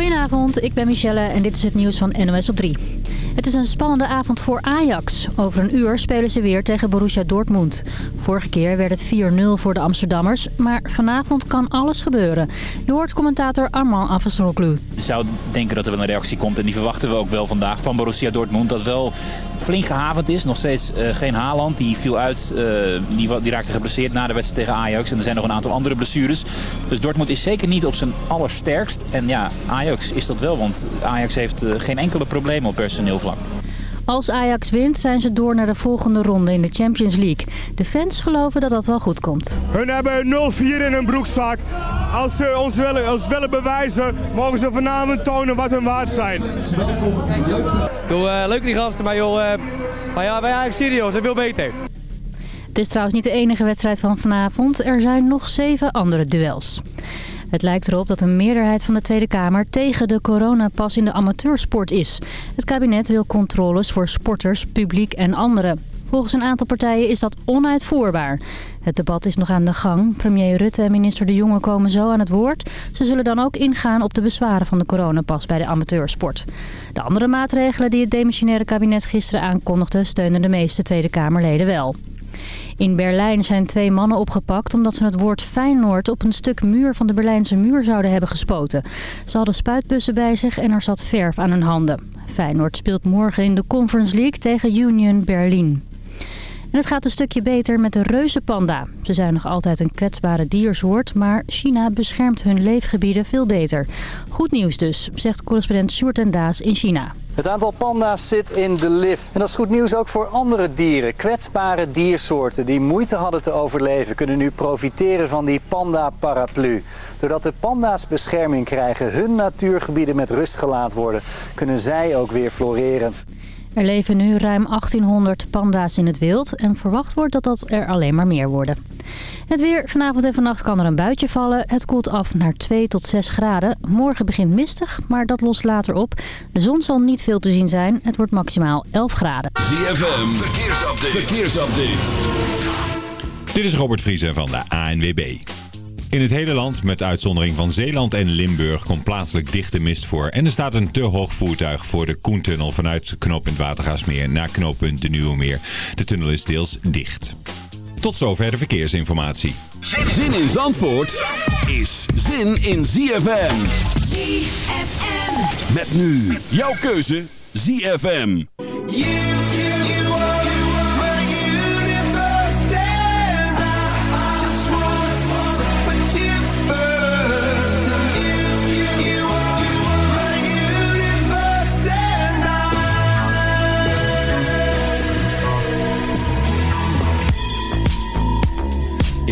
Goedenavond, ik ben Michelle en dit is het nieuws van NOS op 3. Het is een spannende avond voor Ajax. Over een uur spelen ze weer tegen Borussia Dortmund. Vorige keer werd het 4-0 voor de Amsterdammers, maar vanavond kan alles gebeuren. Je hoort commentator Armand Afesroglu. Je zou denken dat er wel een reactie komt en die verwachten we ook wel vandaag van Borussia Dortmund. Dat wel flink gehavend is. Nog steeds uh, geen Haaland. Die viel uit. Die, die, raakte geblesseerd na de wedstrijd tegen Ajax. En er zijn nog een aantal andere blessures. Dus Dortmund is zeker niet op zijn allersterkst. En ja, Ajax is dat wel. Want Ajax heeft uh, geen enkele probleem op personeelvlak. Als Ajax wint zijn ze door naar de volgende ronde in de Champions League. De fans geloven dat dat wel goed komt. Hun hebben 0-4 in hun broekzak. Als ze ons willen, ons willen bewijzen, mogen ze vanavond tonen wat hun waard zijn. Doe, uh, leuk die gasten, maar joh, uh, maar ja, wij eigenlijk serieus, zijn veel beter. Het is trouwens niet de enige wedstrijd van vanavond. Er zijn nog zeven andere duels. Het lijkt erop dat een meerderheid van de Tweede Kamer tegen de coronapas in de amateursport is. Het kabinet wil controles voor sporters, publiek en anderen. Volgens een aantal partijen is dat onuitvoerbaar. Het debat is nog aan de gang. Premier Rutte en minister De Jonge komen zo aan het woord. Ze zullen dan ook ingaan op de bezwaren van de coronapas bij de amateursport. De andere maatregelen die het demissionaire kabinet gisteren aankondigde... steunen de meeste Tweede Kamerleden wel. In Berlijn zijn twee mannen opgepakt omdat ze het woord Feyenoord op een stuk muur van de Berlijnse muur zouden hebben gespoten. Ze hadden spuitbussen bij zich en er zat verf aan hun handen. Feyenoord speelt morgen in de Conference League tegen Union Berlin. En het gaat een stukje beter met de reuzenpanda. Ze zijn nog altijd een kwetsbare diersoort, maar China beschermt hun leefgebieden veel beter. Goed nieuws dus, zegt correspondent Sjoerd en Daas in China. Het aantal panda's zit in de lift. En dat is goed nieuws ook voor andere dieren. Kwetsbare diersoorten die moeite hadden te overleven... kunnen nu profiteren van die panda-paraplu. Doordat de panda's bescherming krijgen, hun natuurgebieden met rust gelaten worden... kunnen zij ook weer floreren. Er leven nu ruim 1800 panda's in het wild en verwacht wordt dat dat er alleen maar meer worden. Het weer. Vanavond en vannacht kan er een buitje vallen. Het koelt af naar 2 tot 6 graden. Morgen begint mistig, maar dat lost later op. De zon zal niet veel te zien zijn. Het wordt maximaal 11 graden. ZFM. Verkeersupdate. Verkeersupdate. Dit is Robert Vriezen van de ANWB. In het hele land, met uitzondering van Zeeland en Limburg, komt plaatselijk dichte mist voor. En er staat een te hoog voertuig voor de Koentunnel vanuit knooppunt Watergaasmeer naar knooppunt De Nieuwe Meer. De tunnel is deels dicht. Tot zover de verkeersinformatie. Zin in Zandvoort is zin in ZFM. ZFM. Met nu jouw keuze ZFM.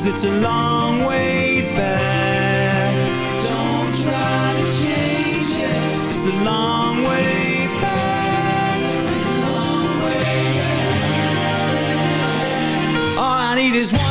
cause it's a long way back. Don't try to change it. It's a long way back. A long way back. All I need is one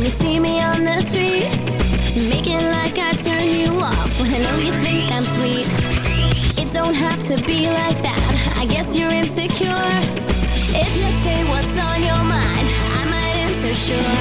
when you see me on the street. making like I turn you off when I know you think I'm sweet. It don't have to be like that. I guess you're insecure. If you say what's on your mind, I might answer sure.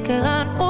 Ik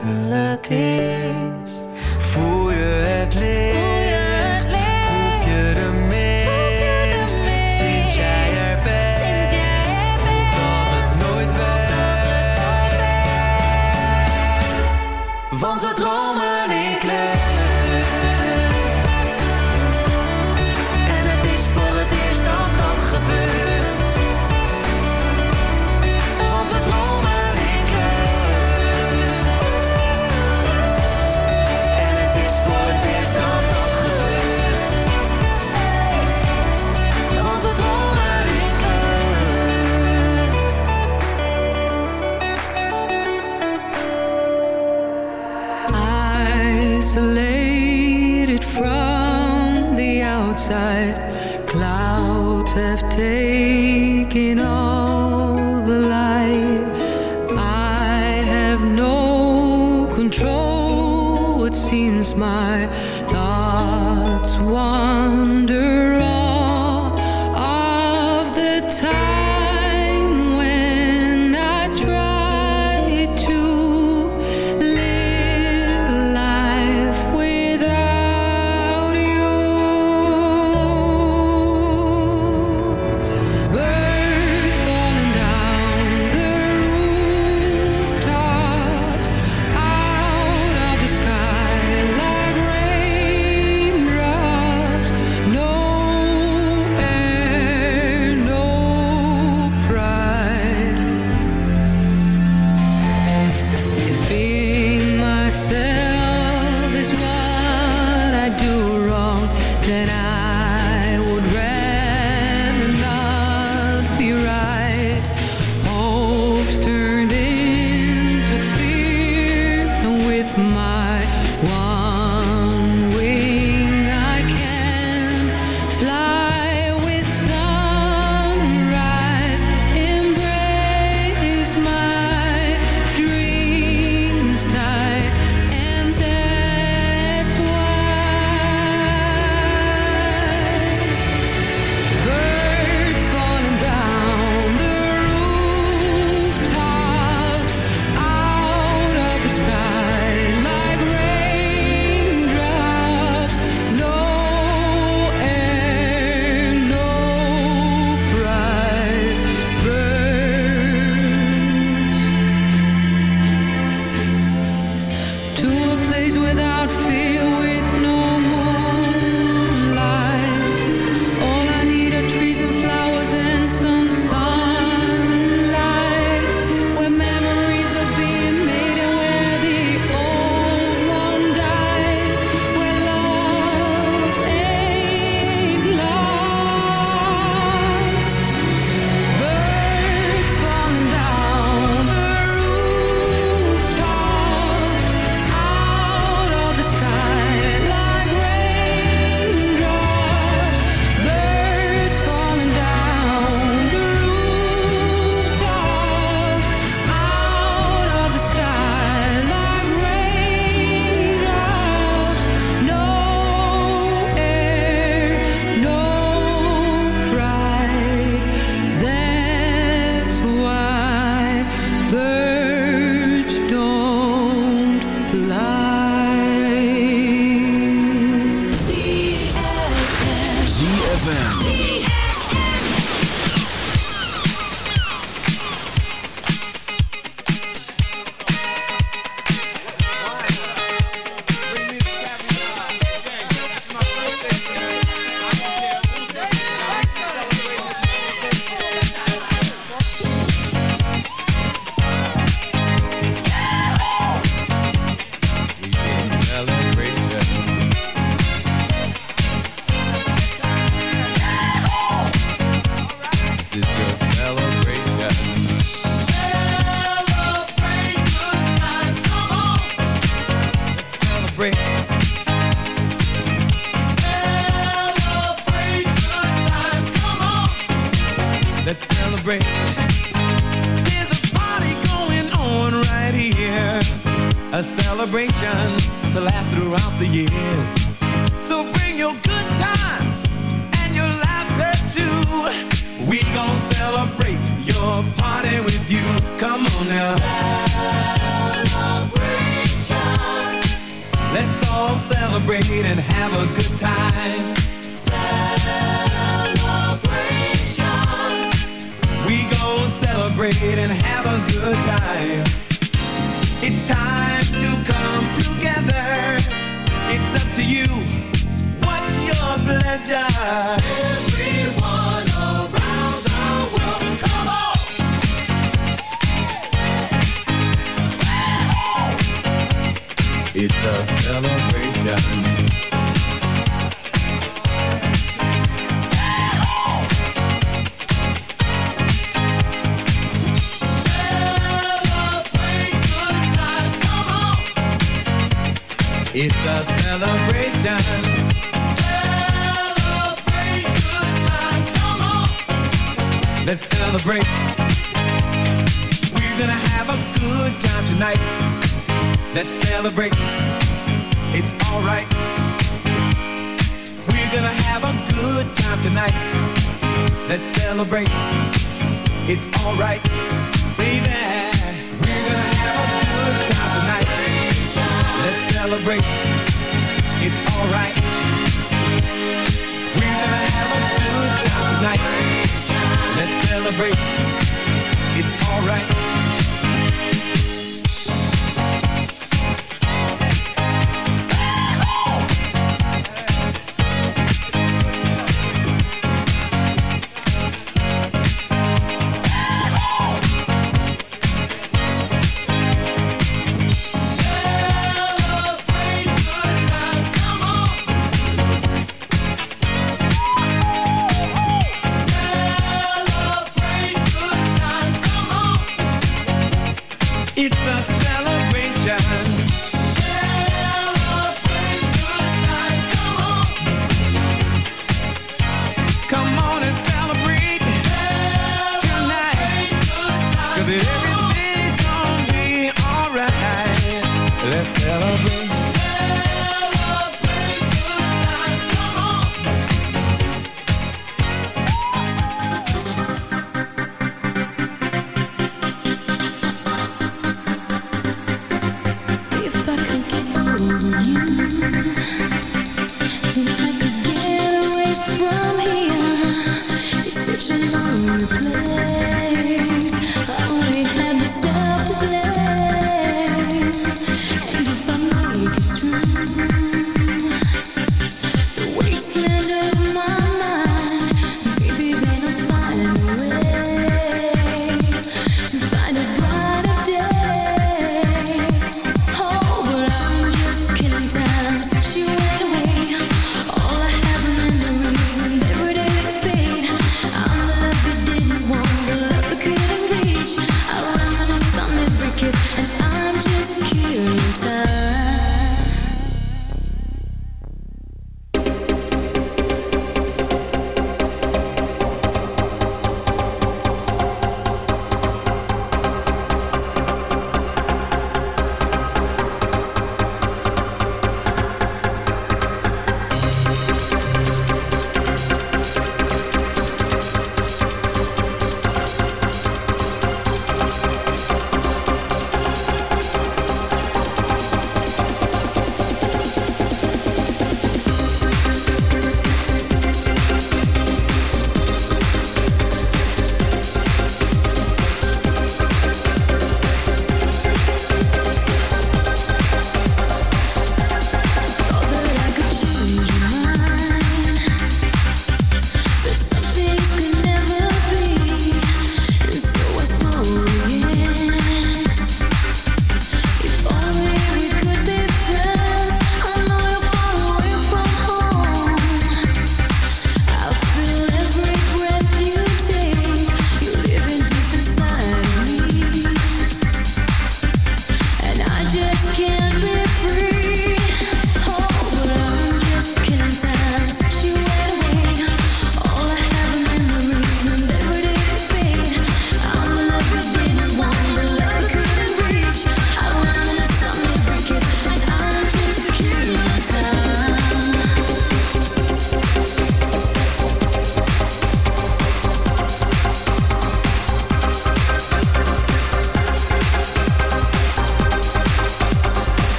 Chocolate you. What's your pleasure?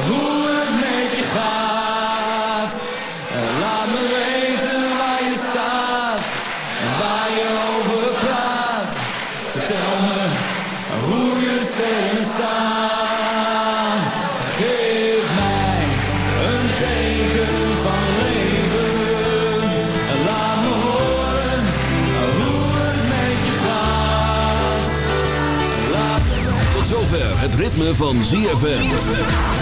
hoe het met je gaat. Laat me weten waar je staat en waar je over praat. Vertel me hoe je sterren staan. Geef mij een teken van leven. Laat me horen hoe het met je gaat. Laat Tot zover het ritme van ZFM.